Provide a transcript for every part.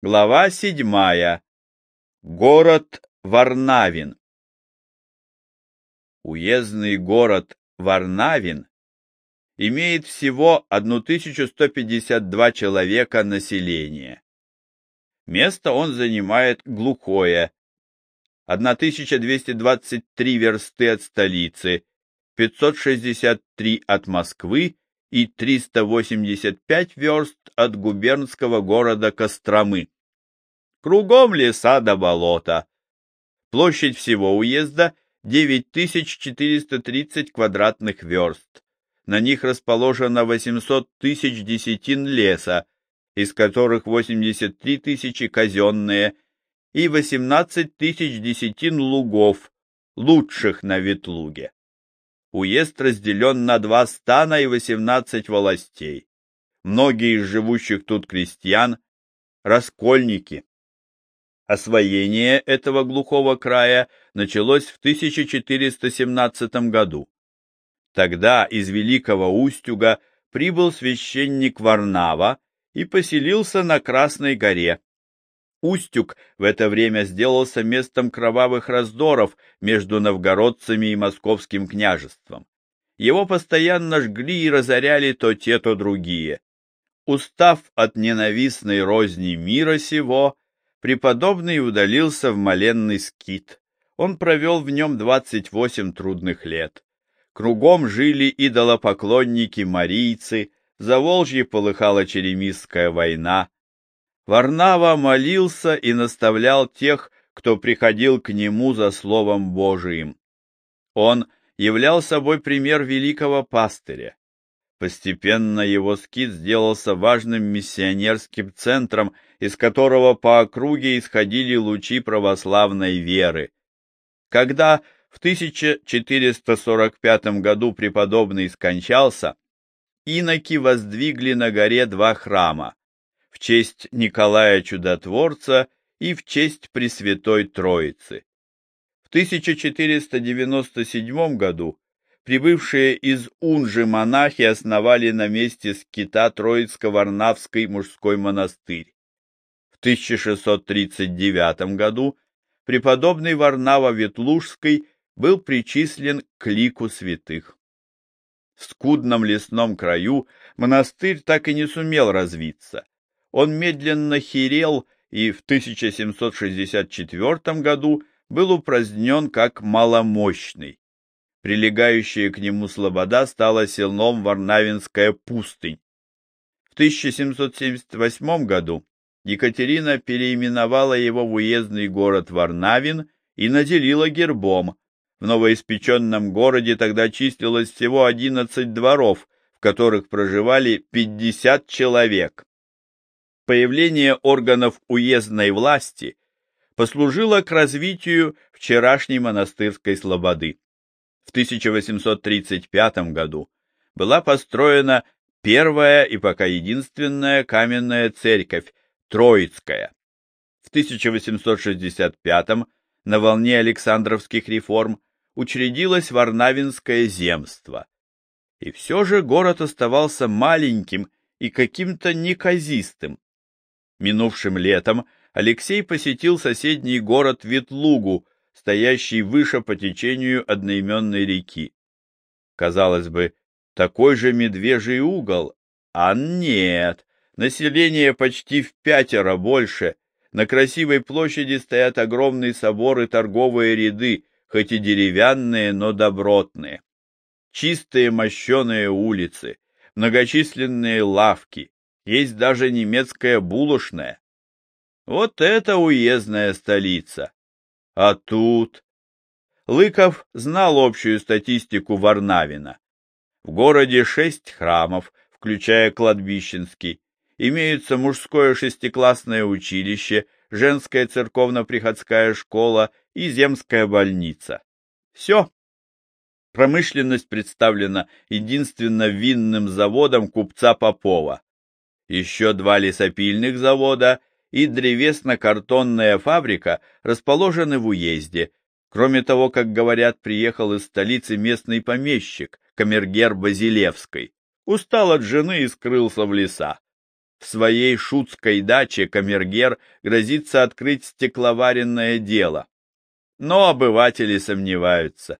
Глава седьмая. Город Варнавин. Уездный город Варнавин имеет всего 1152 человека населения. Место он занимает глухое, 1223 версты от столицы, 563 от Москвы и 385 верст от губернского города Костромы. Кругом леса до болота. Площадь всего уезда 9430 квадратных верст. На них расположено 800 тысяч десятин леса, из которых 83 тысячи казенные и 18 тысяч десятин лугов, лучших на Ветлуге уезд разделен на два стана и восемнадцать волостей. Многие из живущих тут крестьян — раскольники. Освоение этого глухого края началось в 1417 году. Тогда из Великого Устюга прибыл священник Варнава и поселился на Красной горе. Устюг в это время сделался местом кровавых раздоров между новгородцами и московским княжеством. Его постоянно жгли и разоряли то те, то другие. Устав от ненавистной розни мира сего, преподобный удалился в моленный скит. Он провел в нем двадцать восемь трудных лет. Кругом жили идолопоклонники-марийцы, за Волжье полыхала Черемисская война, Варнава молился и наставлял тех, кто приходил к нему за Словом Божиим. Он являл собой пример великого пастыря. Постепенно его скит сделался важным миссионерским центром, из которого по округе исходили лучи православной веры. Когда в 1445 году преподобный скончался, иноки воздвигли на горе два храма в честь Николая Чудотворца и в честь Пресвятой Троицы. В 1497 году прибывшие из Унжи монахи основали на месте скита Троицко-Варнавский мужской монастырь. В 1639 году преподобный Варнава Ветлужский был причислен к лику святых. В скудном лесном краю монастырь так и не сумел развиться он медленно херел и в 1764 году был упразднен как маломощный. Прилегающая к нему слобода стала селом Варнавинская пустынь. В 1778 году Екатерина переименовала его в уездный город Варнавин и наделила гербом. В новоиспеченном городе тогда числилось всего 11 дворов, в которых проживали 50 человек появление органов уездной власти послужило к развитию вчерашней монастырской слободы. В 1835 году была построена первая и пока единственная каменная церковь Троицкая. В 1865 на волне Александровских реформ учредилось Варнавинское земство. И все же город оставался маленьким и каким-то неказистым. Минувшим летом Алексей посетил соседний город Ветлугу, стоящий выше по течению одноименной реки. Казалось бы, такой же медвежий угол, а нет, население почти в пятеро больше, на красивой площади стоят огромные соборы торговые ряды, хоть и деревянные, но добротные. Чистые мощеные улицы, многочисленные лавки, есть даже немецкая булочная. Вот это уездная столица. А тут... Лыков знал общую статистику Варнавина. В городе шесть храмов, включая кладбищенский. Имеются мужское шестиклассное училище, женская церковно-приходская школа и земская больница. Все. Промышленность представлена единственно винным заводом купца Попова еще два лесопильных завода и древесно-картонная фабрика расположены в уезде. Кроме того, как говорят, приехал из столицы местный помещик, камергер Базилевской. Устал от жены и скрылся в леса. в своей шутской даче камергер грозится открыть стекловаренное дело. Но обыватели сомневаются.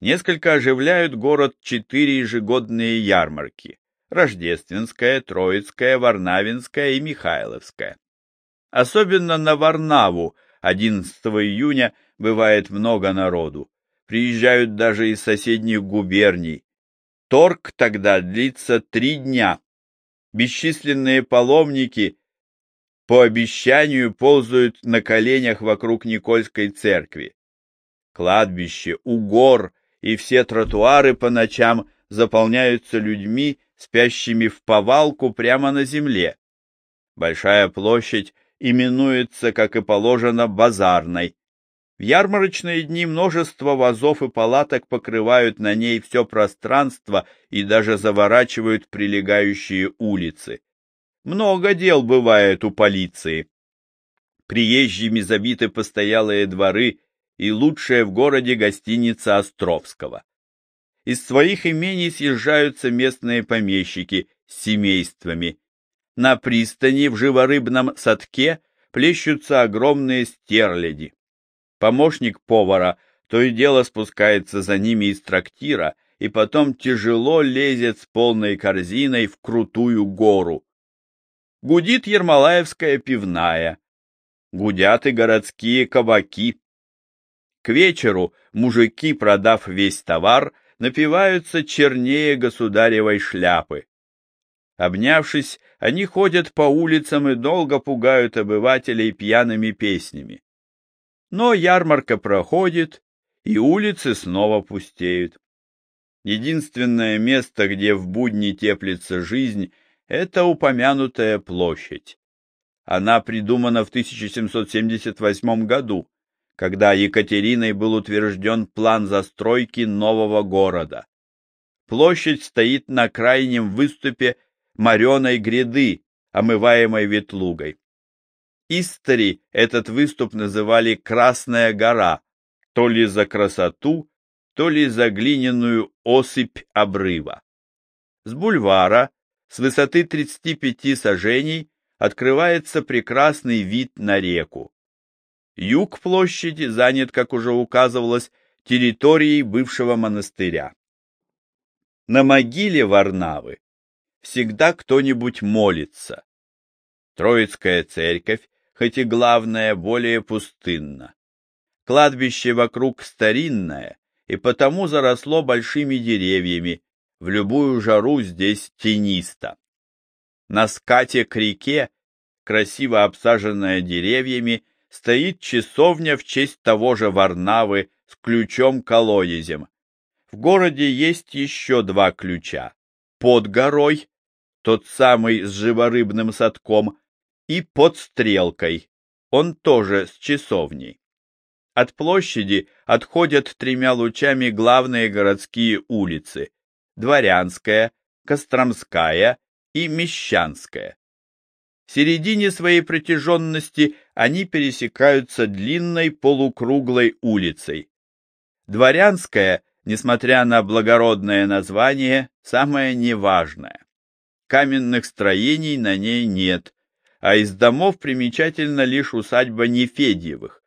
Несколько оживляют город четыре ежегодные ярмарки – Рождественская, Троицкая, Варнавинская и Михайловская. Особенно на Варнаву 11 июня бывает много народу. Приезжают даже из соседних губерний. Торг тогда длится три дня. Бесчисленные паломники по обещанию ползают на коленях вокруг Никольской церкви. Кладбище, угор и все тротуары по ночам заполняются людьми, спящими в повалку прямо на земле. Большая площадь именуется, как и положено, базарной. В ярмарочные дни множество вазов и палаток покрывают на ней все пространство и даже заворачивают прилегающие улицы. Много дел бывает у полиции. Приезжими забиты постоялые дворы и лучшая в городе гостиница Островского. Из своих имений съезжаются местные помещики с семействами. На пристани в живорыбном садке плещутся огромные стерляди. Помощник повара то и дело спускается за ними из трактира и потом тяжело лезет с полной корзиной в крутую гору. Гудит Ермолаевская пивная, гудят и городские кабаки. К вечеру мужики, продав весь товар, напиваются чернее государевой шляпы. Обнявшись, они ходят по улицам и долго пугают обывателей пьяными песнями. Но ярмарка проходит, и улицы снова пустеют. Единственное место, где в будни теплится жизнь, это упомянутая площадь. Она придумана в 1778 году, когда Екатериной был утвержден план застройки нового города. Площадь стоит на крайнем выступе мореной гряды, омываемой ветлугой. Истори этот выступ называли Красная гора, то ли за красоту, то ли за глиняную осыпь обрыва. С бульвара, с высоты 35 сажений, открывается прекрасный вид на реку. Юг площади занят, как уже указывалось, территорией бывшего монастыря. На могиле Варнавы всегда кто-нибудь молится. Троицкая церковь хоть и главное, более пустынно. Кладбище вокруг старинное, и потому заросло большими деревьями, в любую жару здесь тенисто. На скате к реке, красиво обсаженная деревьями, стоит часовня в честь того же Варнавы с ключом-колодезем. В городе есть еще два ключа. Под горой, тот самый с живорыбным садком, и под стрелкой. Он тоже с часовней. От площади отходят тремя лучами главные городские улицы – Дворянская, Костромская и Мещанская. Середине своей протяженности они пересекаются длинной полукруглой улицей. Дворянская, несмотря на благородное название, самая неважная. Каменных строений на ней нет, а из домов примечательна лишь усадьба Нефедьевых.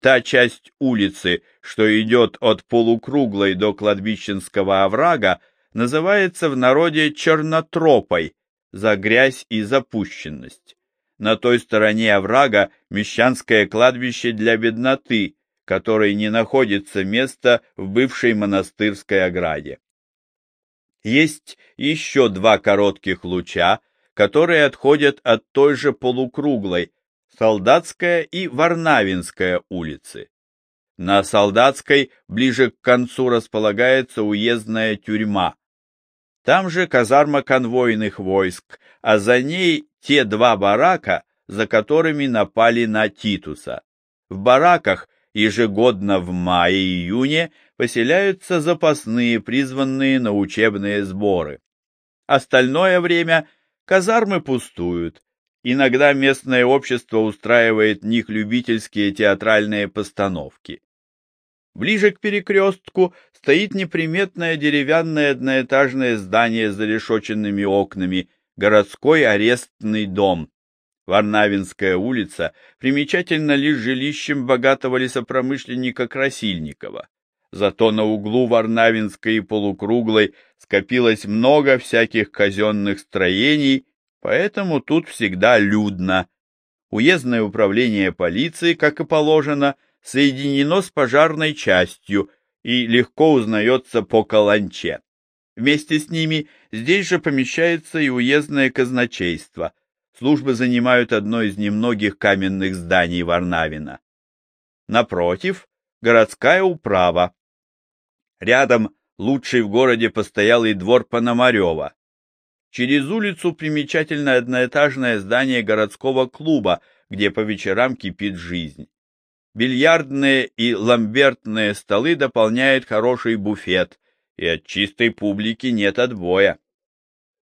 Та часть улицы, что идет от полукруглой до кладбищенского оврага, называется в народе Чернотропой за грязь и запущенность. На той стороне оврага мещанское кладбище для бедноты, которой не находится места в бывшей монастырской ограде. Есть еще два коротких луча, которые отходят от той же полукруглой, Солдатская и Варнавинская улицы. На Солдатской ближе к концу располагается уездная тюрьма. Там же казарма конвойных войск, а за ней те два барака, за которыми напали на Титуса. В бараках ежегодно в мае-июне поселяются запасные, призванные на учебные сборы. Остальное время Казармы пустуют. Иногда местное общество устраивает в них любительские театральные постановки. Ближе к перекрестку стоит неприметное деревянное одноэтажное здание с зарешоченными окнами, городской арестный дом. Варнавинская улица примечательна лишь жилищем богатого лесопромышленника Красильникова. Зато на углу Варнавинской и Полукруглой скопилось много всяких казенных строений, поэтому тут всегда людно. Уездное управление полиции, как и положено, соединено с пожарной частью и легко узнается по каланче. Вместе с ними здесь же помещается и уездное казначейство. Службы занимают одно из немногих каменных зданий Варнавина. Напротив, городская управа. Рядом лучший в городе постоялый двор Пономарева. Через улицу примечательное одноэтажное здание городского клуба, где по вечерам кипит жизнь. Бильярдные и ламбертные столы дополняют хороший буфет, и от чистой публики нет отбоя.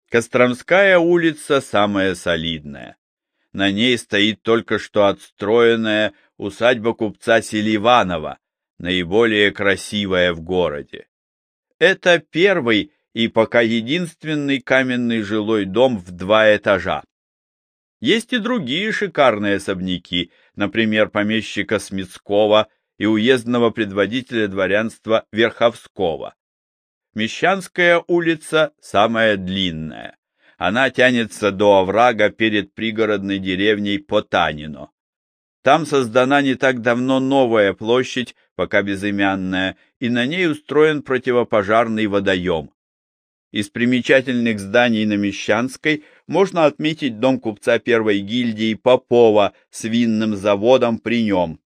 Костромская улица самая солидная. На ней стоит только что отстроенная усадьба купца Селиванова, наиболее красивая в городе. Это первый и пока единственный каменный жилой дом в два этажа. Есть и другие шикарные особняки, например, помещика Смитского и уездного предводителя дворянства Верховского. Мещанская улица самая длинная. Она тянется до оврага перед пригородной деревней Потанино. Там создана не так давно новая площадь, пока безымянная, и на ней устроен противопожарный водоем. Из примечательных зданий на Мещанской можно отметить дом купца первой гильдии Попова с винным заводом при нем.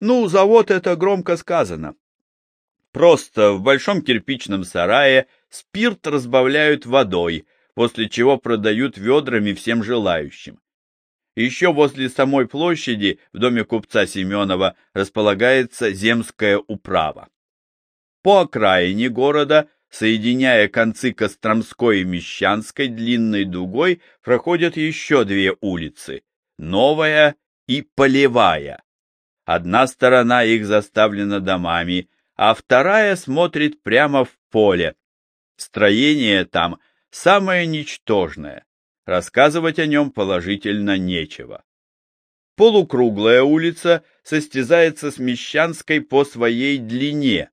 Ну, завод это громко сказано. Просто в большом кирпичном сарае спирт разбавляют водой, после чего продают ведрами всем желающим. Еще возле самой площади в доме купца Семенова располагается земская управа. По окраине города Соединяя концы Костромской и Мещанской длинной дугой, проходят еще две улицы — Новая и Полевая. Одна сторона их заставлена домами, а вторая смотрит прямо в поле. Строение там самое ничтожное. Рассказывать о нем положительно нечего. Полукруглая улица состязается с Мещанской по своей длине,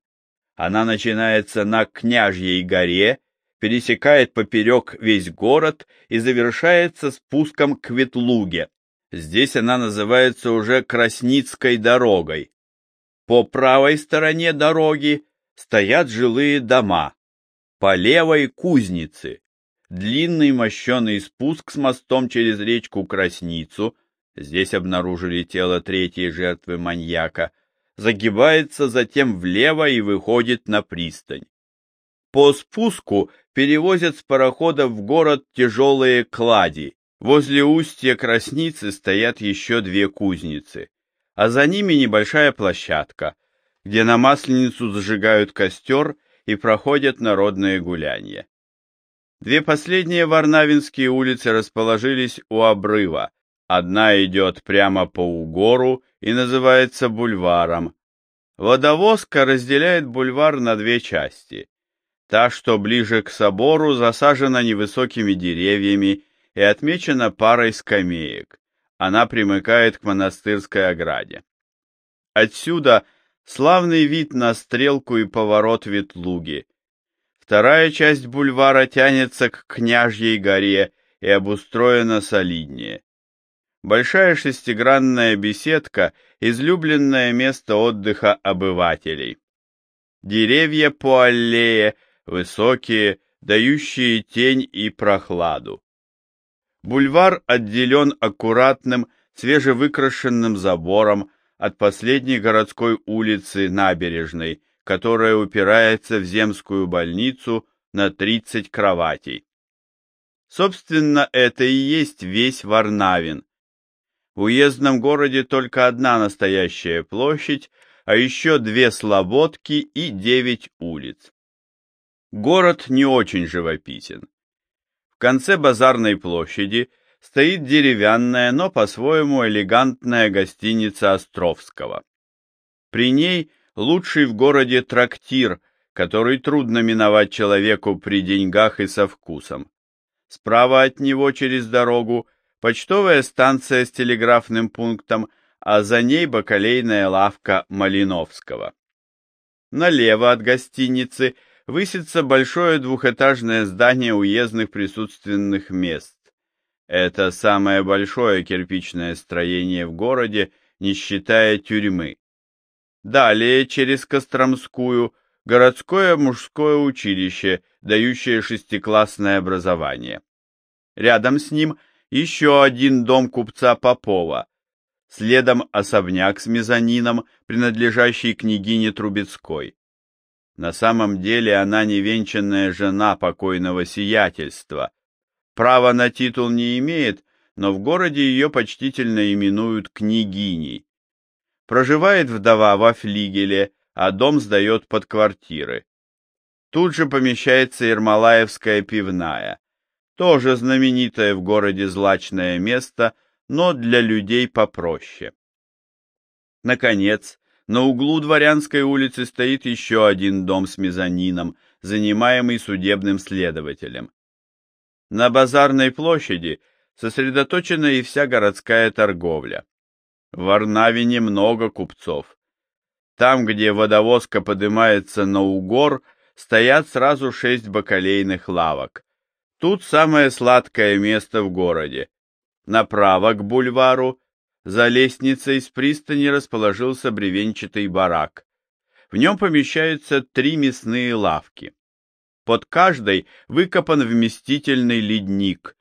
она начинается на Княжьей горе, пересекает поперек весь город и завершается спуском к Ветлуге. Здесь она называется уже Красницкой дорогой. По правой стороне дороги стоят жилые дома, по левой — кузницы. Длинный мощеный спуск с мостом через речку Красницу, здесь обнаружили тело третьей жертвы маньяка — загибается затем влево и выходит на пристань. По спуску перевозят с парохода в город тяжелые клади. Возле устья Красницы стоят еще две кузницы, а за ними небольшая площадка, где на Масленицу зажигают костер и проходят народные гуляния. Две последние Варнавинские улицы расположились у обрыва. Одна идет прямо по угору и называется бульваром. Водовозка разделяет бульвар на две части. Та, что ближе к собору, засажена невысокими деревьями и отмечена парой скамеек. Она примыкает к монастырской ограде. Отсюда славный вид на стрелку и поворот Ветлуги. Вторая часть бульвара тянется к Княжьей горе и обустроена солиднее. Большая шестигранная беседка — излюбленное место отдыха обывателей. Деревья по аллее, высокие, дающие тень и прохладу. Бульвар отделен аккуратным, свежевыкрашенным забором от последней городской улицы набережной, которая упирается в земскую больницу на 30 кроватей. Собственно, это и есть весь Варнавин, уездном городе только одна настоящая площадь, а еще две слободки и девять улиц. Город не очень живописен. В конце базарной площади стоит деревянная, но по-своему элегантная гостиница Островского. При ней лучший в городе трактир, который трудно миновать человеку при деньгах и со вкусом. Справа от него через дорогу почтовая станция с телеграфным пунктом, а за ней бакалейная лавка Малиновского. Налево от гостиницы высится большое двухэтажное здание уездных присутственных мест. Это самое большое кирпичное строение в городе, не считая тюрьмы. Далее, через Костромскую, городское мужское училище, дающее шестиклассное образование. Рядом с ним еще один дом купца Попова, следом особняк с мезонином, принадлежащий княгине Трубецкой. На самом деле она невенчанная жена покойного сиятельства. Права на титул не имеет, но в городе ее почтительно именуют княгиней. Проживает вдова во флигеле, а дом сдает под квартиры. Тут же помещается Ермолаевская пивная, тоже знаменитое в городе злачное место, но для людей попроще. Наконец, на углу Дворянской улицы стоит еще один дом с мезонином, занимаемый судебным следователем. На базарной площади сосредоточена и вся городская торговля. В Варнавине много купцов. Там, где водовозка поднимается на угор, стоят сразу шесть бакалейных лавок. Тут самое сладкое место в городе. Направо к бульвару, за лестницей с пристани расположился бревенчатый барак. В нем помещаются три мясные лавки. Под каждой выкопан вместительный ледник.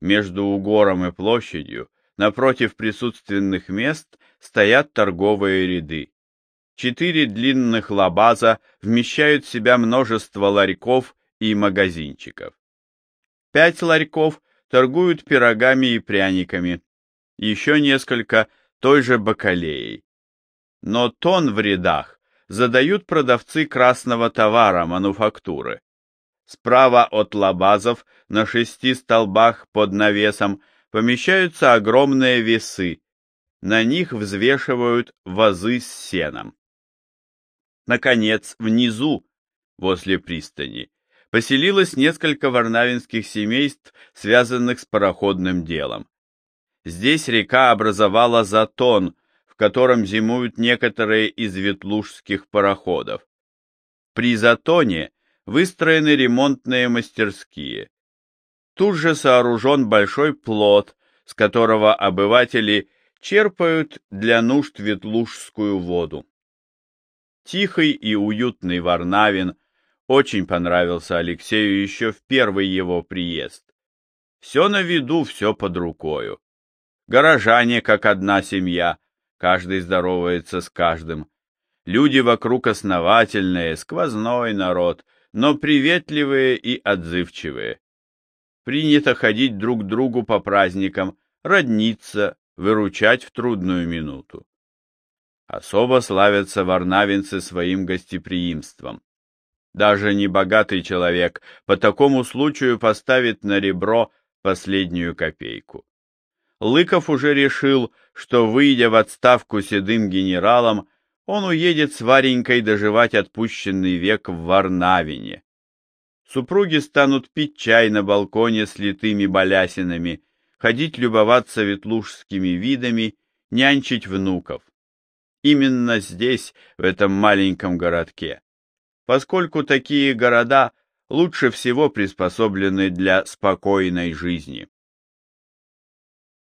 Между угором и площадью Напротив присутственных мест стоят торговые ряды. Четыре длинных лабаза вмещают в себя множество ларьков и магазинчиков. Пять ларьков торгуют пирогами и пряниками, еще несколько той же бакалеей. Но тон в рядах задают продавцы красного товара мануфактуры. Справа от лабазов на шести столбах под навесом помещаются огромные весы. На них взвешивают вазы с сеном. Наконец, внизу, возле пристани, поселилось несколько варнавинских семейств, связанных с пароходным делом. Здесь река образовала затон, в котором зимуют некоторые из ветлужских пароходов. При затоне выстроены ремонтные мастерские. Тут же сооружен большой плот, с которого обыватели черпают для нужд ветлужскую воду. Тихий и уютный Варнавин очень понравился Алексею еще в первый его приезд. Все на виду, все под рукою. Горожане, как одна семья, каждый здоровается с каждым. Люди вокруг основательные, сквозной народ, но приветливые и отзывчивые принято ходить друг к другу по праздникам, родниться, выручать в трудную минуту. Особо славятся варнавинцы своим гостеприимством. Даже небогатый человек по такому случаю поставит на ребро последнюю копейку. Лыков уже решил, что, выйдя в отставку седым генералом, он уедет с Варенькой доживать отпущенный век в Варнавине. Супруги станут пить чай на балконе с литыми балясинами, ходить любоваться ветлужскими видами, нянчить внуков. Именно здесь, в этом маленьком городке. Поскольку такие города лучше всего приспособлены для спокойной жизни.